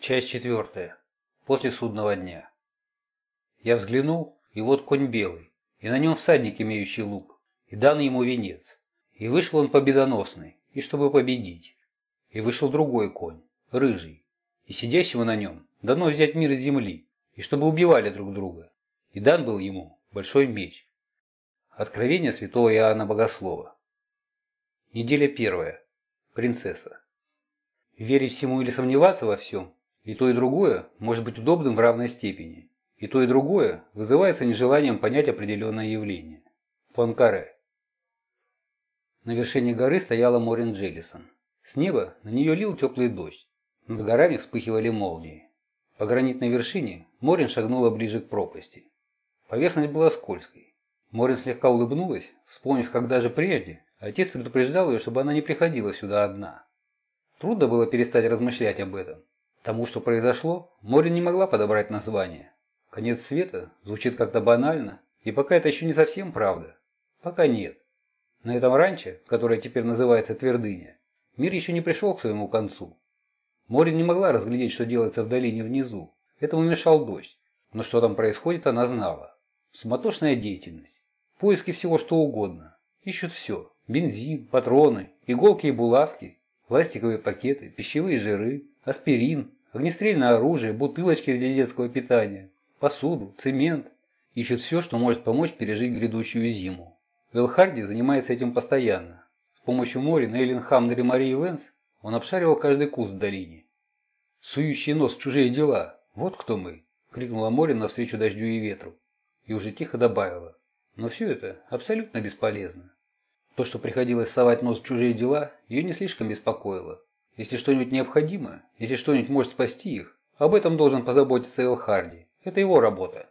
Часть четвертая. После судного дня. Я взглянул, и вот конь белый, и на нем всадник, имеющий лук, и дан ему венец. И вышел он победоносный, и чтобы победить. И вышел другой конь, рыжий, и сидящего на нем дано взять мир из земли, и чтобы убивали друг друга. И дан был ему большой меч. Откровение святого Иоанна Богослова. Неделя первая. Принцесса. Верить всему или сомневаться во всем и то, и другое может быть удобным в равной степени. И то, и другое вызывается нежеланием понять определенное явление. Пуанкаре. На вершине горы стояла Морин Джеллисон. С неба на нее лил теплый дождь. Над горами вспыхивали молнии. По гранитной вершине Морин шагнула ближе к пропасти. Поверхность была скользкой. Морин слегка улыбнулась, вспомнив, как даже прежде отец предупреждал ее, чтобы она не приходила сюда одна. Трудно было перестать размышлять об этом. Тому, что произошло, море не могла подобрать название. Конец света звучит как-то банально, и пока это еще не совсем правда. Пока нет. На этом ранче, которое теперь называется Твердыня, мир еще не пришел к своему концу. Море не могла разглядеть, что делается в долине внизу. Этому мешал дождь. Но что там происходит, она знала. Суматошная деятельность. Поиски всего что угодно. Ищут все. Бензин, патроны, иголки и булавки, пластиковые пакеты, пищевые жиры, аспирин, огнестрельное оружие, бутылочки для детского питания, посуду, цемент. Ищут все, что может помочь пережить грядущую зиму. Велхарди занимается этим постоянно. С помощью Мори, Нейлин Хамнер и Марии Венс он обшаривал каждый куст в долине. «Сующий нос в чужие дела! Вот кто мы!» – крикнула Мори навстречу дождю и ветру. И уже тихо добавила. «Но все это абсолютно бесполезно». То, что приходилось совать нос в чужие дела, ее не слишком беспокоило. Если что-нибудь необходимо, если что-нибудь может спасти их, об этом должен позаботиться Эл Харди. Это его работа.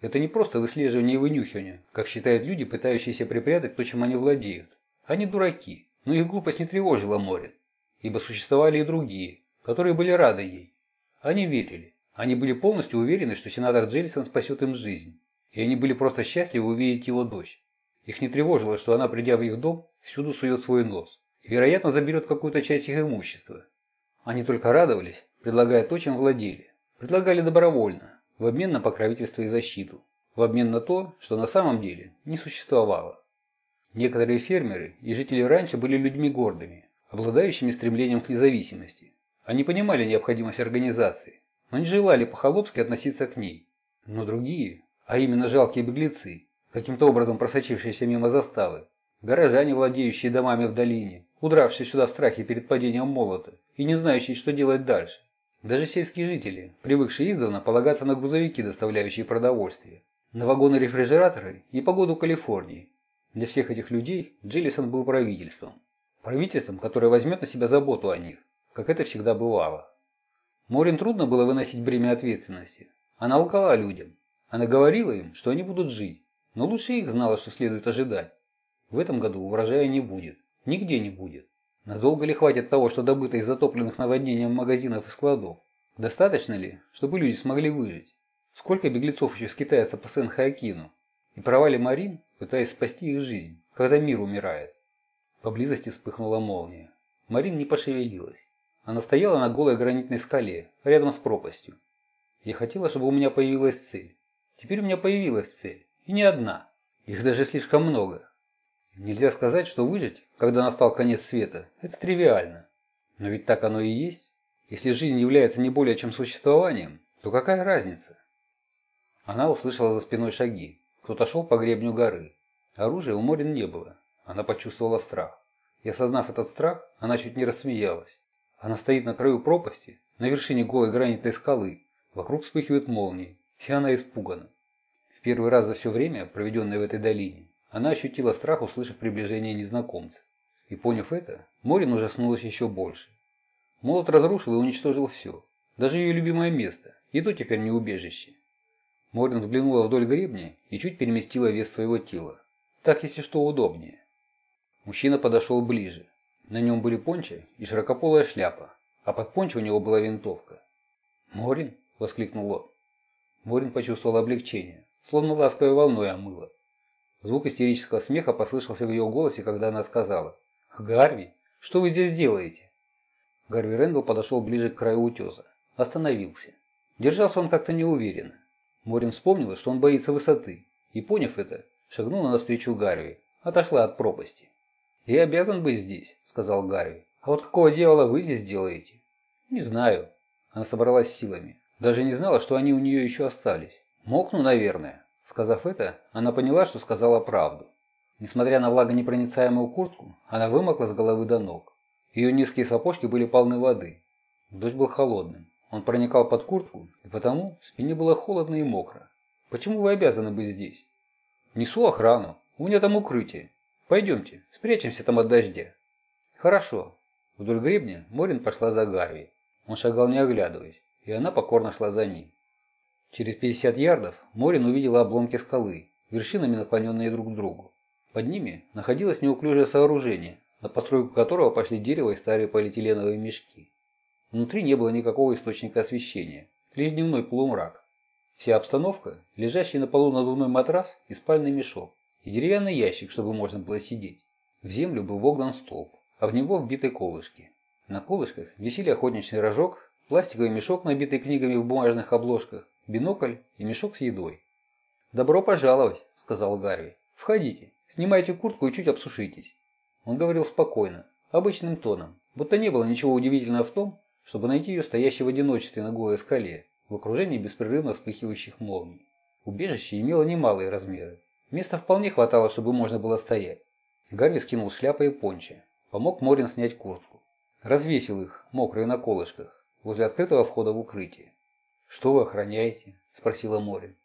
Это не просто выслеживание и вынюхивание, как считают люди, пытающиеся припрятать то, чем они владеют. Они дураки, но их глупость не тревожила море, ибо существовали и другие, которые были рады ей. Они верили. Они были полностью уверены, что сенатор Джеллисон спасет им жизнь. И они были просто счастливы увидеть его дочь. Их не тревожило, что она, придя в их дом, всюду сует свой нос вероятно, заберет какую-то часть их имущества. Они только радовались, предлагая то, чем владели. Предлагали добровольно, в обмен на покровительство и защиту. В обмен на то, что на самом деле не существовало. Некоторые фермеры и жители раньше были людьми гордыми, обладающими стремлением к независимости. Они понимали необходимость организации, но не желали по-холопски относиться к ней. Но другие, а именно жалкие беглецы, каким-то образом просочившиеся мимо заставы, горожане, владеющие домами в долине, удравший сюда в страхе перед падением молота и не знающий, что делать дальше. Даже сельские жители, привыкшие издавна полагаться на грузовики, доставляющие продовольствие, на вагоны-рефрижераторы и погоду Калифорнии. Для всех этих людей Джиллисон был правительством. Правительством, которое возьмет на себя заботу о них, как это всегда бывало. Морин трудно было выносить бремя ответственности. Она лгала людям. Она говорила им, что они будут жить, но лучше их знала, что следует ожидать. В этом году урожая не будет. Нигде не будет. Надолго ли хватит того, что добыто из затопленных наводнением магазинов и складов? Достаточно ли, чтобы люди смогли выжить? Сколько беглецов еще скитается по Сен-Хоакину? И провали Марин, пытаясь спасти их жизнь, когда мир умирает? Поблизости вспыхнула молния. Марин не пошевелилась. Она стояла на голой гранитной скале, рядом с пропастью. Я хотела, чтобы у меня появилась цель. Теперь у меня появилась цель. И не одна. Их даже слишком много. Нельзя сказать, что выжить, когда настал конец света, это тривиально. Но ведь так оно и есть. Если жизнь является не более чем существованием, то какая разница? Она услышала за спиной шаги. Кто-то шел по гребню горы. Оружия у Морин не было. Она почувствовала страх. И осознав этот страх, она чуть не рассмеялась. Она стоит на краю пропасти, на вершине голой гранитой скалы. Вокруг вспыхивают молнии, и она испугана. В первый раз за все время, проведенное в этой долине, она ощутила страх, услышав приближение незнакомца. И поняв это, Морин ужаснулась еще больше. Молот разрушил и уничтожил все. Даже ее любимое место, и то теперь не убежище. Морин взглянула вдоль гребня и чуть переместила вес своего тела. Так, если что, удобнее. Мужчина подошел ближе. На нем были пончо и широкополая шляпа, а под пончо у него была винтовка. «Морин?» – воскликнул он. Морин почувствовал облегчение, словно ласковой волной омыло. Звук истерического смеха послышался в ее голосе, когда она сказала «Гарви, что вы здесь делаете?» Гарви Рэндалл подошел ближе к краю утеса. Остановился. Держался он как-то неуверенно. Морин вспомнила, что он боится высоты, и, поняв это, шагнула навстречу Гарви, отошла от пропасти. «Я обязан быть здесь», — сказал Гарви. «А вот какого дьявола вы здесь делаете?» «Не знаю». Она собралась силами. Даже не знала, что они у нее еще остались. «Мокну, наверное». Сказав это, она поняла, что сказала правду. Несмотря на влагонепроницаемую куртку, она вымокла с головы до ног. Ее низкие сапожки были полны воды. Дождь был холодным. Он проникал под куртку, и потому спине было холодно и мокро. «Почему вы обязаны быть здесь?» «Несу охрану. У меня там укрытие. Пойдемте, спрячемся там от дождя». «Хорошо». Вдоль гребня Морин пошла за Гарви. Он шагал не оглядываясь, и она покорно шла за ним. Через 50 ярдов Морин увидела обломки скалы, вершинами наклоненные друг к другу. Под ними находилось неуклюжее сооружение, на постройку которого пошли дерево и старые полиэтиленовые мешки. Внутри не было никакого источника освещения, лишь дневной полумрак. Вся обстановка – лежащий на полу надувной матрас и спальный мешок, и деревянный ящик, чтобы можно было сидеть. В землю был вогнан столб, а в него вбиты колышки. На колышках висели охотничный рожок, пластиковый мешок, набитый книгами в бумажных обложках, бинокль и мешок с едой. «Добро пожаловать», – сказал Гарви. «Входите, снимайте куртку и чуть обсушитесь». Он говорил спокойно, обычным тоном, будто не было ничего удивительного в том, чтобы найти ее стоящей в одиночестве на голой скале, в окружении беспрерывно вспыхивающих молний. Убежище имело немалые размеры. Места вполне хватало, чтобы можно было стоять. Гарви скинул шляпы и пончи. Помог Морин снять куртку. Развесил их, мокрые на колышках, возле открытого входа в укрытие. «Что вы охраняете?» – спросила Морин.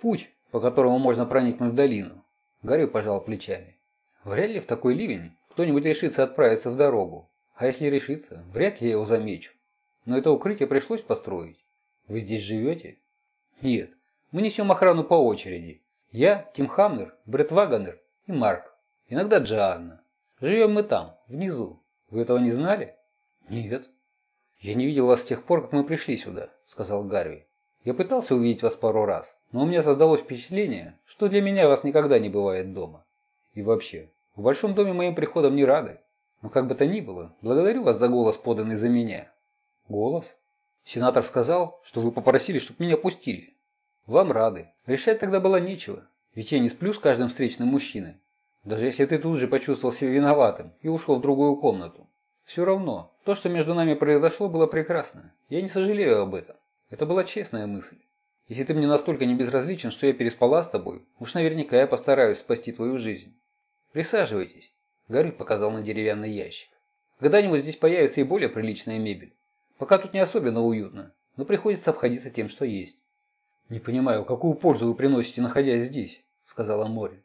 «Путь, по которому можно проникнуть в долину». Гарри пожал плечами. «Вряд ли в такой ливень кто-нибудь решится отправиться в дорогу. А если решится, вряд ли я его замечу. Но это укрытие пришлось построить. Вы здесь живете?» «Нет. Мы несем охрану по очереди. Я, Тим Хамнер, Брэд Вагонер и Марк. Иногда Джоанна. Живем мы там, внизу. Вы этого не знали?» «Нет». «Я не видел вас с тех пор, как мы пришли сюда», — сказал Гарви. «Я пытался увидеть вас пару раз, но у меня создалось впечатление, что для меня вас никогда не бывает дома. И вообще, в большом доме моим приходом не рады. Но как бы то ни было, благодарю вас за голос, поданный за меня». «Голос?» «Сенатор сказал, что вы попросили, чтобы меня пустили». «Вам рады. Решать тогда было нечего, ведь я не сплю с каждым встречным мужчиной. Даже если ты тут же почувствовал себя виноватым и ушел в другую комнату. Все равно, то, что между нами произошло, было прекрасно. Я не сожалею об этом. Это была честная мысль. Если ты мне настолько не безразличен, что я переспала с тобой, уж наверняка я постараюсь спасти твою жизнь. Присаживайтесь. Гарри показал на деревянный ящик. Когда-нибудь здесь появится и более приличная мебель. Пока тут не особенно уютно, но приходится обходиться тем, что есть. «Не понимаю, какую пользу вы приносите, находясь здесь?» – сказала Мори.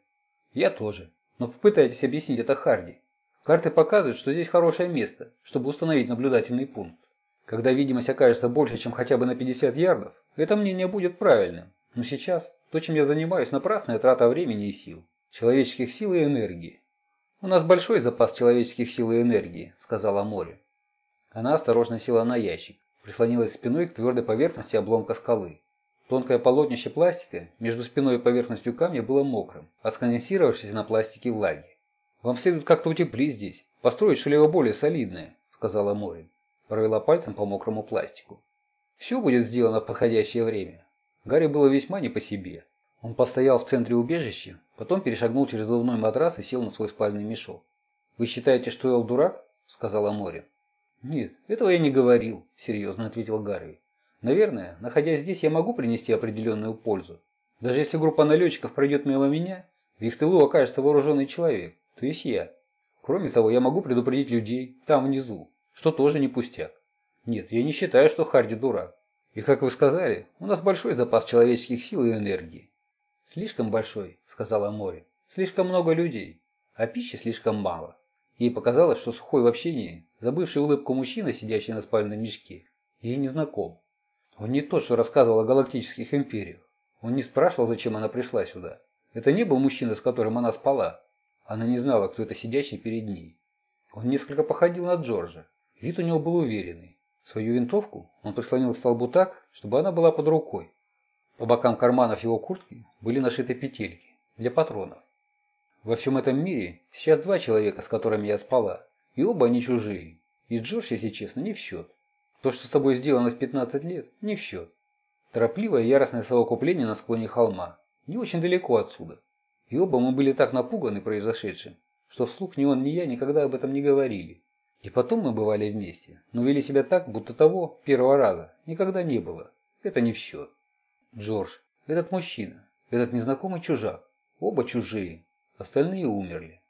«Я тоже. Но попытайтесь объяснить это Харди. Карты показывают, что здесь хорошее место, чтобы установить наблюдательный пункт. Когда видимость окажется больше, чем хотя бы на 50 ярдов, это мнение будет правильным. Но сейчас то, чем я занимаюсь, напрасная трата времени и сил. Человеческих сил и энергии. «У нас большой запас человеческих сил и энергии», – сказала Мори. Она осторожно села на ящик, прислонилась спиной к твердой поверхности обломка скалы. Тонкое полотнище пластика между спиной и поверхностью камня было мокрым, от сконденсировавшейся на пластике влаги. «Вам следует как-то утеплить здесь, построить что-либо более солидное», — сказала Морин. Провела пальцем по мокрому пластику. «Все будет сделано в подходящее время». Гарри было весьма не по себе. Он постоял в центре убежища, потом перешагнул через головной матрас и сел на свой спальный мешок. «Вы считаете, что Эл дурак?» — сказала Морин. «Нет, этого я не говорил», — серьезно ответил Гарри. «Наверное, находясь здесь, я могу принести определенную пользу. Даже если группа налетчиков пройдет мимо меня, в их тылу окажется вооруженный человек. То есть я. Кроме того, я могу предупредить людей там внизу, что тоже не пустяк. Нет, я не считаю, что Харди дурак. И как вы сказали, у нас большой запас человеческих сил и энергии. Слишком большой, сказала Мори. Слишком много людей, а пищи слишком мало. Ей показалось, что сухой в общении, забывший улыбку мужчина, сидящий на спальном мешке, ей не знаком. Он не тот, что рассказывал о галактических империях. Он не спрашивал, зачем она пришла сюда. Это не был мужчина, с которым она спала. Она не знала, кто это сидящий перед ней. Он несколько походил на Джорджа. Вид у него был уверенный. Свою винтовку он прислонил к столбу так, чтобы она была под рукой. По бокам карманов его куртки были нашиты петельки для патронов. Во всем этом мире сейчас два человека, с которыми я спала, и оба они чужие. И Джордж, если честно, не в счет. То, что с тобой сделано в 15 лет, не в счет. Торопливое яростное совокупление на склоне холма. Не очень далеко отсюда. И оба мы были так напуганы произошедшим, что вслух ни он, ни я никогда об этом не говорили. И потом мы бывали вместе, но вели себя так, будто того первого раза никогда не было. Это не в счет. Джордж, этот мужчина, этот незнакомый чужак, оба чужие, остальные умерли.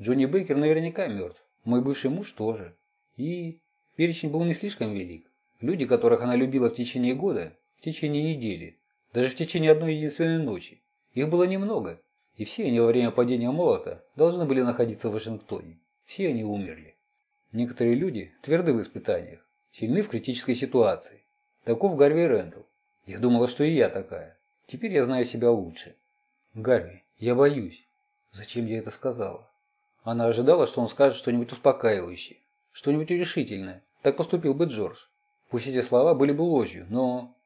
Джонни Бейкер наверняка мертв, мой бывший муж тоже. И перечень был не слишком велик. Люди, которых она любила в течение года, в течение недели, даже в течение одной единственной ночи. Их было немного, и все они во время падения молота должны были находиться в Вашингтоне. Все они умерли. Некоторые люди тверды в испытаниях, сильны в критической ситуации. Таков Гарви Рэндалл. Я думала, что и я такая. Теперь я знаю себя лучше. Гарви, я боюсь. Зачем я это сказала? Она ожидала, что он скажет что-нибудь успокаивающее, что-нибудь решительное. Так поступил бы Джордж. Пусть эти слова были бы ложью, но...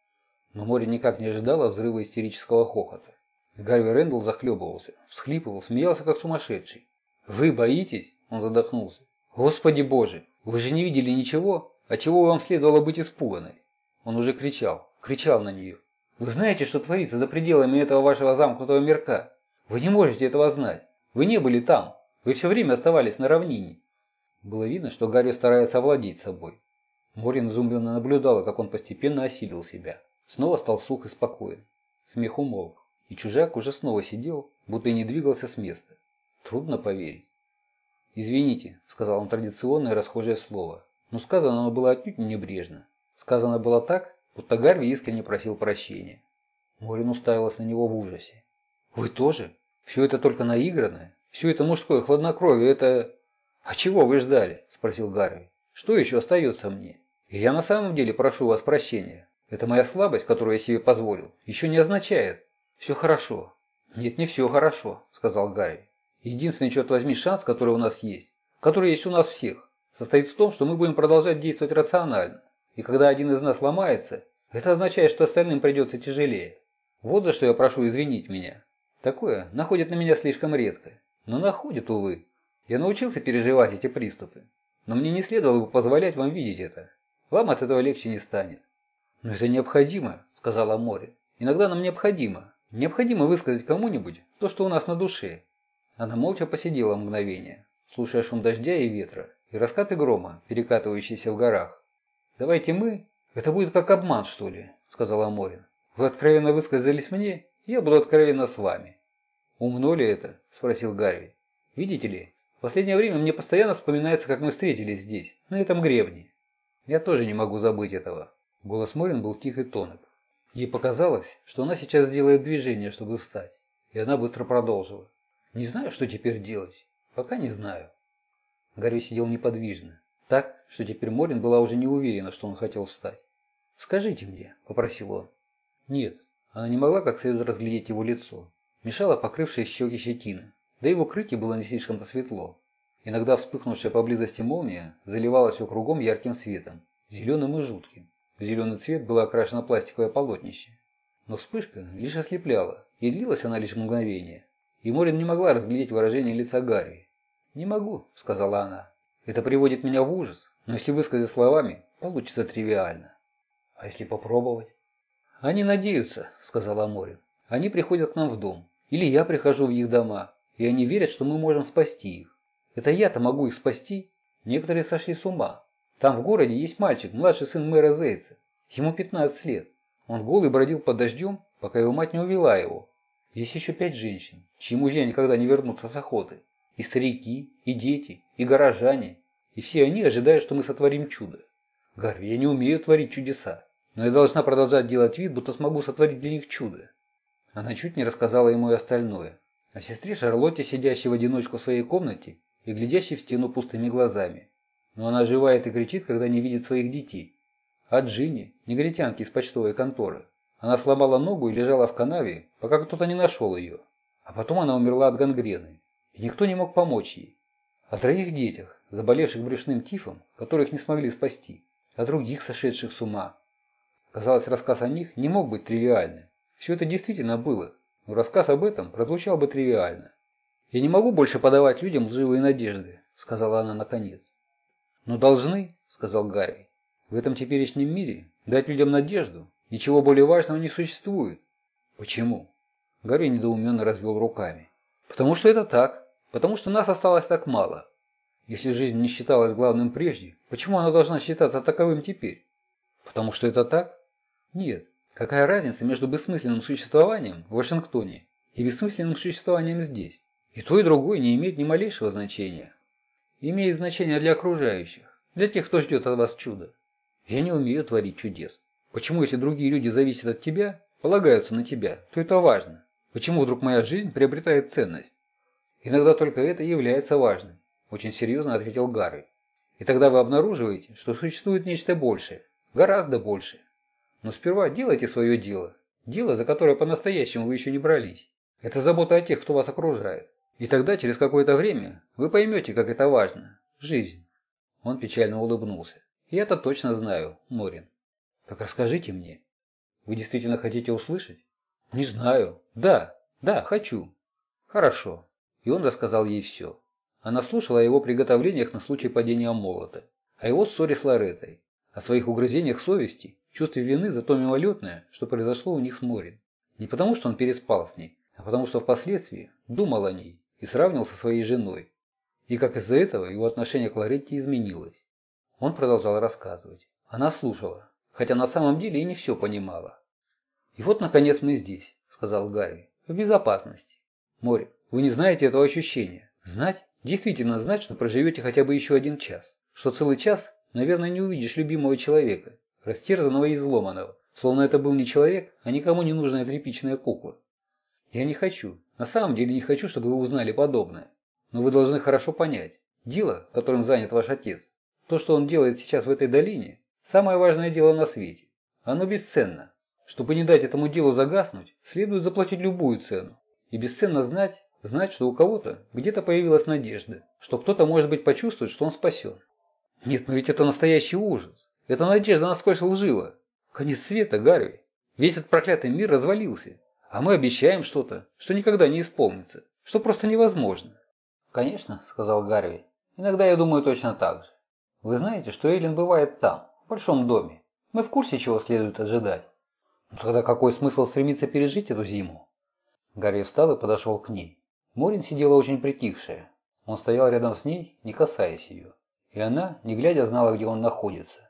Но море никак не ожидало взрыва истерического хохота. Гарви Рэндалл захлебывался, всхлипывал, смеялся как сумасшедший. «Вы боитесь?» – он задохнулся. «Господи Боже! Вы же не видели ничего, от чего вам следовало быть испуганной?» Он уже кричал, кричал на нее. «Вы знаете, что творится за пределами этого вашего замкнутого мирка? Вы не можете этого знать. Вы не были там. Вы все время оставались на равнине». Было видно, что Гарри старается овладеть собой. Морин изумленно наблюдала, как он постепенно осилил себя. Снова стал сух и спокоен. Смех умолк, и чужак уже снова сидел, будто и не двигался с места. Трудно поверить. «Извините», — сказал он традиционное расхожее слово, но сказано оно было отнюдь не небрежно. Сказано было так, будто Гарви искренне просил прощения. Морин уставилась на него в ужасе. «Вы тоже? Все это только наигранное? Все это мужское хладнокровие, это...» «А чего вы ждали?» – спросил Гарви. «Что еще остается мне?» Я на самом деле прошу вас прощения. Это моя слабость, которую я себе позволил, еще не означает. Все хорошо. Нет, не все хорошо, сказал Гарри. Единственный, черт возьми, шанс, который у нас есть, который есть у нас всех, состоит в том, что мы будем продолжать действовать рационально. И когда один из нас ломается, это означает, что остальным придется тяжелее. Вот за что я прошу извинить меня. Такое находит на меня слишком редко. Но находит, увы. Я научился переживать эти приступы. Но мне не следовало бы позволять вам видеть это. Вам от этого легче не станет. Но это необходимо, сказала Море. Иногда нам необходимо. Необходимо высказать кому-нибудь то, что у нас на душе. Она молча посидела мгновение, слушая шум дождя и ветра, и раскаты грома, перекатывающиеся в горах. «Давайте мы... Это будет как обман, что ли?» – сказала Морин. «Вы откровенно высказались мне, я буду откровенно с вами». «Умно ли это?» – спросил Гарри. «Видите ли, в последнее время мне постоянно вспоминается, как мы встретились здесь, на этом гребне. Я тоже не могу забыть этого. Голос Морин был тих и тонок. Ей показалось, что она сейчас сделает движение, чтобы встать. И она быстро продолжила. Не знаю, что теперь делать. Пока не знаю. Гарри сидел неподвижно. Так, что теперь Морин была уже не уверена, что он хотел встать. «Скажите мне», – попросил он. Нет, она не могла как следует разглядеть его лицо. Мешала покрывшая щеки щетина. Да и в укрытии было не слишком-то светло. Иногда вспыхнувшая поблизости молния заливалась все кругом ярким светом, зеленым и жутким. В зеленый цвет было окрашено пластиковое полотнище. Но вспышка лишь ослепляла, и длилась она лишь мгновение. И Морин не могла разглядеть выражение лица Гарри. «Не могу», — сказала она. «Это приводит меня в ужас, но если высказать словами, получится тривиально». «А если попробовать?» «Они надеются», — сказала Морин. «Они приходят к нам в дом. Или я прихожу в их дома, и они верят, что мы можем спасти их. Это я-то могу их спасти. Некоторые сошли с ума. Там в городе есть мальчик, младший сын мэра Зейца. Ему 15 лет. Он голый бродил под дождем, пока его мать не увела его. Есть еще пять женщин, чьи мужья никогда не вернутся с охоты. И старики, и дети, и горожане. И все они ожидают, что мы сотворим чудо. Гарри, я не умею творить чудеса. Но я должна продолжать делать вид, будто смогу сотворить для них чудо. Она чуть не рассказала ему и остальное. О сестре Шарлотте, сидящей в одиночку в своей комнате, и глядящей в стену пустыми глазами. Но она оживает и кричит, когда не видит своих детей. А Джинни, негритянки из почтовой конторы. Она сломала ногу и лежала в канаве, пока кто-то не нашел ее. А потом она умерла от гангрены. И никто не мог помочь ей. О троих детях, заболевших брюшным тифом, которых не смогли спасти. О других, сошедших с ума. Казалось, рассказ о них не мог быть тривиальным. Все это действительно было, но рассказ об этом прозвучал бы тривиально. «Я не могу больше подавать людям лживые надежды», — сказала она наконец. «Но должны», — сказал Гарри. В этом теперешнем мире дать людям надежду, ничего более важного не существует. Почему? Гарри недоуменно развел руками. Потому что это так. Потому что нас осталось так мало. Если жизнь не считалась главным прежде, почему она должна считаться таковым теперь? Потому что это так? Нет. Какая разница между бессмысленным существованием в Вашингтоне и бессмысленным существованием здесь? И то, и другое не имеет ни малейшего значения. Имеет значение для окружающих, для тех, кто ждет от вас чуда. Я не умею творить чудес. Почему, если другие люди зависят от тебя, полагаются на тебя, то это важно? Почему вдруг моя жизнь приобретает ценность? Иногда только это является важным, очень серьезно ответил Гарри. И тогда вы обнаруживаете, что существует нечто большее, гораздо большее. Но сперва делайте свое дело, дело, за которое по-настоящему вы еще не брались. Это забота о тех, кто вас окружает. И тогда, через какое-то время, вы поймете, как это важно. Жизнь. Он печально улыбнулся. Я-то точно знаю, Морин. Так расскажите мне. Вы действительно хотите услышать? Не знаю. Да, да, хочу. Хорошо. И он рассказал ей все. Она слушала о его приготовлениях на случай падения молота, о его ссоре с Лореттой, о своих угрызениях совести, чувстве вины за то мимолетное, что произошло у них с Морин. Не потому, что он переспал с ней, а потому, что впоследствии думал о ней и сравнил со своей женой. И как из-за этого его отношение к Лоретте изменилось. Он продолжал рассказывать. Она слушала, хотя на самом деле и не все понимала. «И вот, наконец, мы здесь», — сказал Гарри, — «в безопасности. Море, вы не знаете этого ощущения. Знать, действительно знать, что проживете хотя бы еще один час. Что целый час, наверное, не увидишь любимого человека, растерзанного и изломанного, словно это был не человек, а никому не нужная тряпичная кукла. Я не хочу, на самом деле не хочу, чтобы вы узнали подобное. Но вы должны хорошо понять. Дело, которым занят ваш отец, то, что он делает сейчас в этой долине, самое важное дело на свете. Оно бесценно. Чтобы не дать этому делу загаснуть, следует заплатить любую цену. И бесценно знать, знать, что у кого-то где-то появилась надежда, что кто-то, может быть, почувствует, что он спасен. Нет, но ведь это настоящий ужас. Это надежда насколько лжива. Конец света, Гарви. Весь этот проклятый мир развалился. А мы обещаем что-то, что никогда не исполнится, что просто невозможно. Конечно, сказал Гарви. Иногда я думаю точно так же. Вы знаете, что Эллен бывает там, в большом доме. Мы в курсе, чего следует ожидать. Но тогда какой смысл стремиться пережить эту зиму? Гарри встал и подошел к ней. Морин сидела очень притихшая. Он стоял рядом с ней, не касаясь ее. И она, не глядя, знала, где он находится.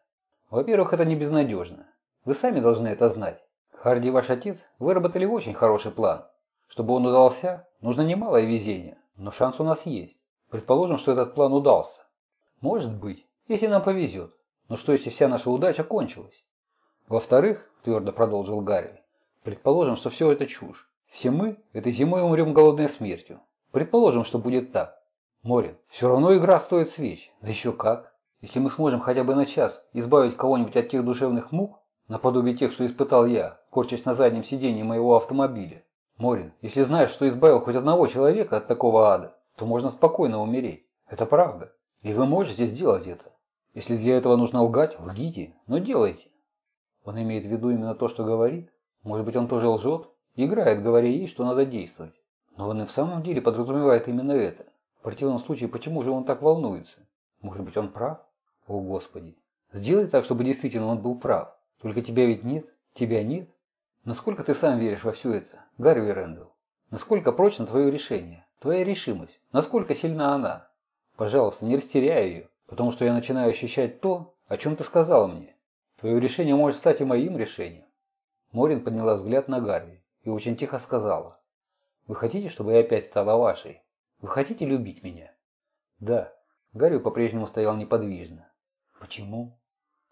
Во-первых, это не безнадежно. Вы сами должны это знать. Харди и ваш отец выработали очень хороший план. Чтобы он удался, нужно немалое везение, но шанс у нас есть. Предположим, что этот план удался. Может быть, если нам повезет. Но что, если вся наша удача кончилась? Во-вторых, твердо продолжил Гарри, предположим, что все это чушь. Все мы этой зимой умрем голодной смертью. Предположим, что будет так. Море, все равно игра стоит свеч. Да еще как. Если мы сможем хотя бы на час избавить кого-нибудь от тех душевных мук, наподобие тех, что испытал я, корчась на заднем сиденье моего автомобиля. Морин, если знаешь, что избавил хоть одного человека от такого ада, то можно спокойно умереть. Это правда. И вы можете сделать это. Если для этого нужно лгать, лгите, но делайте. Он имеет в виду именно то, что говорит? Может быть, он тоже лжет? Играет, говоря ей, что надо действовать. Но он и в самом деле подразумевает именно это. В противном случае, почему же он так волнуется? Может быть, он прав? О, Господи. Сделай так, чтобы действительно он был прав. Только тебя ведь нет, тебя нет. Насколько ты сам веришь во все это, Гарви Рэндалл? Насколько прочно твое решение, твоя решимость? Насколько сильна она? Пожалуйста, не растеряй ее, потому что я начинаю ощущать то, о чем ты сказал мне. Твое решение может стать и моим решением. Морин подняла взгляд на Гарви и очень тихо сказала. Вы хотите, чтобы я опять стала вашей? Вы хотите любить меня? Да. Гарви по-прежнему стоял неподвижно. Почему?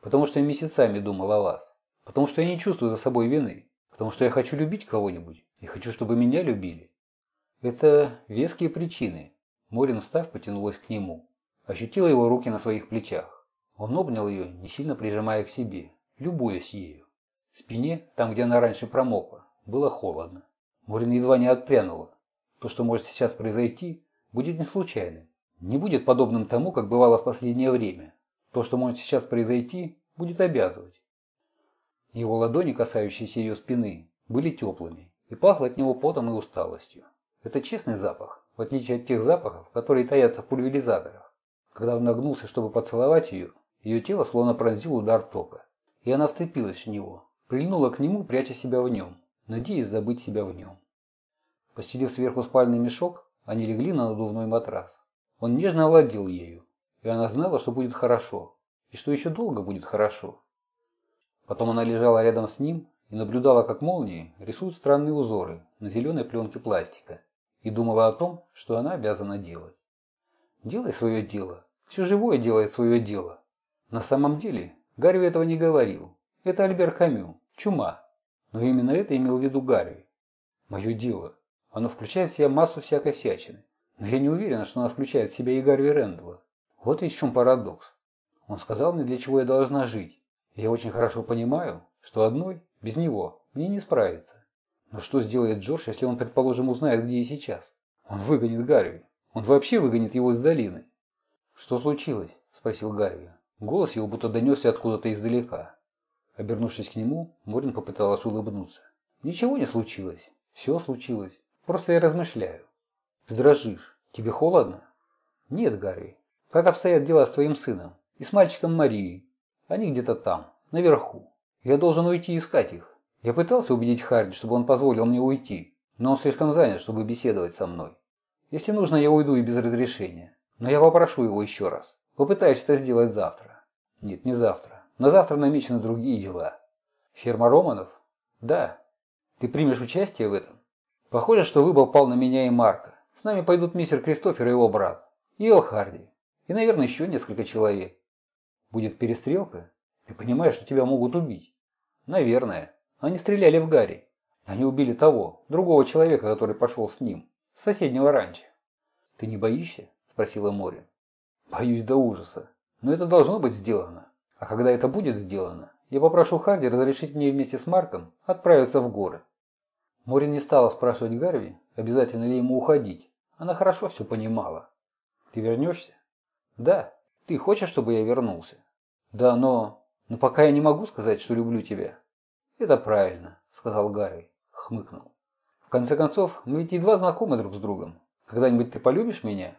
Потому что я месяцами думал о вас. Потому что я не чувствую за собой вины. Потому что я хочу любить кого-нибудь. И хочу, чтобы меня любили. Это веские причины. Морин, встав, потянулась к нему. Ощутила его руки на своих плечах. Он обнял ее, не сильно прижимая к себе, любуясь ею. В спине, там, где она раньше промокла, было холодно. Морин едва не отпрянула. То, что может сейчас произойти, будет не случайным. Не будет подобным тому, как бывало в последнее время. То, что может сейчас произойти, будет обязывать. Его ладони, касающиеся ее спины, были теплыми, и пахло от него потом и усталостью. Это честный запах, в отличие от тех запахов, которые таятся в пульверизаторах. Когда он нагнулся, чтобы поцеловать ее, Ее тело словно пронзил удар тока. И она вцепилась в него, прильнула к нему, пряча себя в нем, надеясь забыть себя в нем. Постелив сверху спальный мешок, они легли на надувной матрас. Он нежно овладел ею, и она знала, что будет хорошо, и что еще долго будет хорошо. Потом она лежала рядом с ним и наблюдала, как молнии рисуют странные узоры на зеленой пленке пластика, и думала о том, что она обязана делать. Делай свое дело. Все живое делает свое дело. На самом деле, Гарри этого не говорил. Это Альбер Камю. Чума. Но именно это имел в виду Гарри. Мое дело. Оно включает в себя массу всякой всячины. Но я не уверена, что оно включает в себя и Гарри Рэндалла. Вот ведь в чем парадокс. Он сказал мне, для чего я должна жить. Я очень хорошо понимаю, что одной, без него, мне не справиться. Но что сделает Джордж, если он, предположим, узнает, где я сейчас? Он выгонит Гарви. Он вообще выгонит его из долины. Что случилось? Спросил Гарви. Голос его будто донесся откуда-то издалека. Обернувшись к нему, Морин попыталась улыбнуться. Ничего не случилось. Все случилось. Просто я размышляю. Ты дрожишь. Тебе холодно? Нет, Гарви. Как обстоят дела с твоим сыном? И с мальчиком Марией? Они где-то там, наверху. Я должен уйти искать их. Я пытался убедить Харди, чтобы он позволил мне уйти, но он слишком занят, чтобы беседовать со мной. Если нужно, я уйду и без разрешения. Но я попрошу его еще раз. Попытаюсь это сделать завтра. Нет, не завтра. На завтра намечены другие дела. Ферма Романов? Да. Ты примешь участие в этом? Похоже, что выбор пал на меня и Марка. С нами пойдут мистер Кристофер и его брат. И Эл Харди. И, наверное, еще несколько человек. Будет перестрелка? Ты понимаешь, что тебя могут убить? Наверное. Они стреляли в Гарри. Они убили того, другого человека, который пошел с ним, с соседнего ранчо. «Ты не боишься?» – спросила Морин. «Боюсь до ужаса. Но это должно быть сделано. А когда это будет сделано, я попрошу Харди разрешить мне вместе с Марком отправиться в горы». Морин не стала спрашивать Гарви, обязательно ли ему уходить. Она хорошо все понимала. «Ты вернешься?» «Да. Ты хочешь, чтобы я вернулся?» «Да, но... Но пока я не могу сказать, что люблю тебя. «Это правильно», — сказал Гарри, хмыкнул. «В конце концов, мы ведь едва знакомы друг с другом. Когда-нибудь ты полюбишь меня?»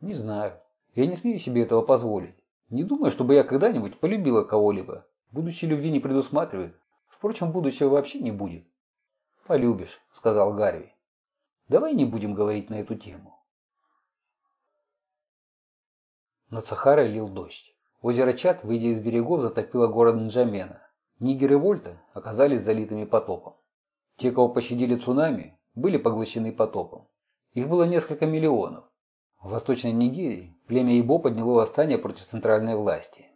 «Не знаю. Я не смею себе этого позволить. Не думаю, чтобы я когда-нибудь полюбила кого-либо. Будущее любви не предусматривает. Впрочем, будущего вообще не будет». «Полюбишь», — сказал Гарри. «Давай не будем говорить на эту тему». Над Сахарой лил дождь. Озеро Чат, выйдя из берегов, затопило город Нджамена. Нигер и Вольта оказались залитыми потопом. Те, кого пощадили цунами, были поглощены потопом. Их было несколько миллионов. В Восточной Нигерии племя Ибо подняло восстание против центральной власти.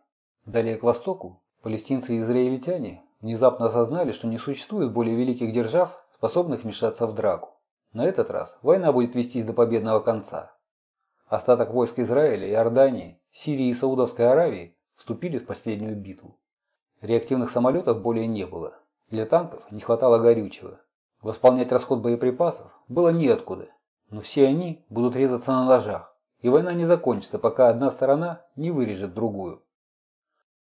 Далее к востоку палестинцы и израильтяне внезапно осознали, что не существует более великих держав, способных вмешаться в драку. На этот раз война будет вестись до победного конца. Остаток войск Израиля, Иордании, Сирии и Саудовской Аравии вступили в последнюю битву. Реактивных самолетов более не было. Для танков не хватало горючего. Восполнять расход боеприпасов было неоткуда. Но все они будут резаться на ножах. И война не закончится, пока одна сторона не вырежет другую.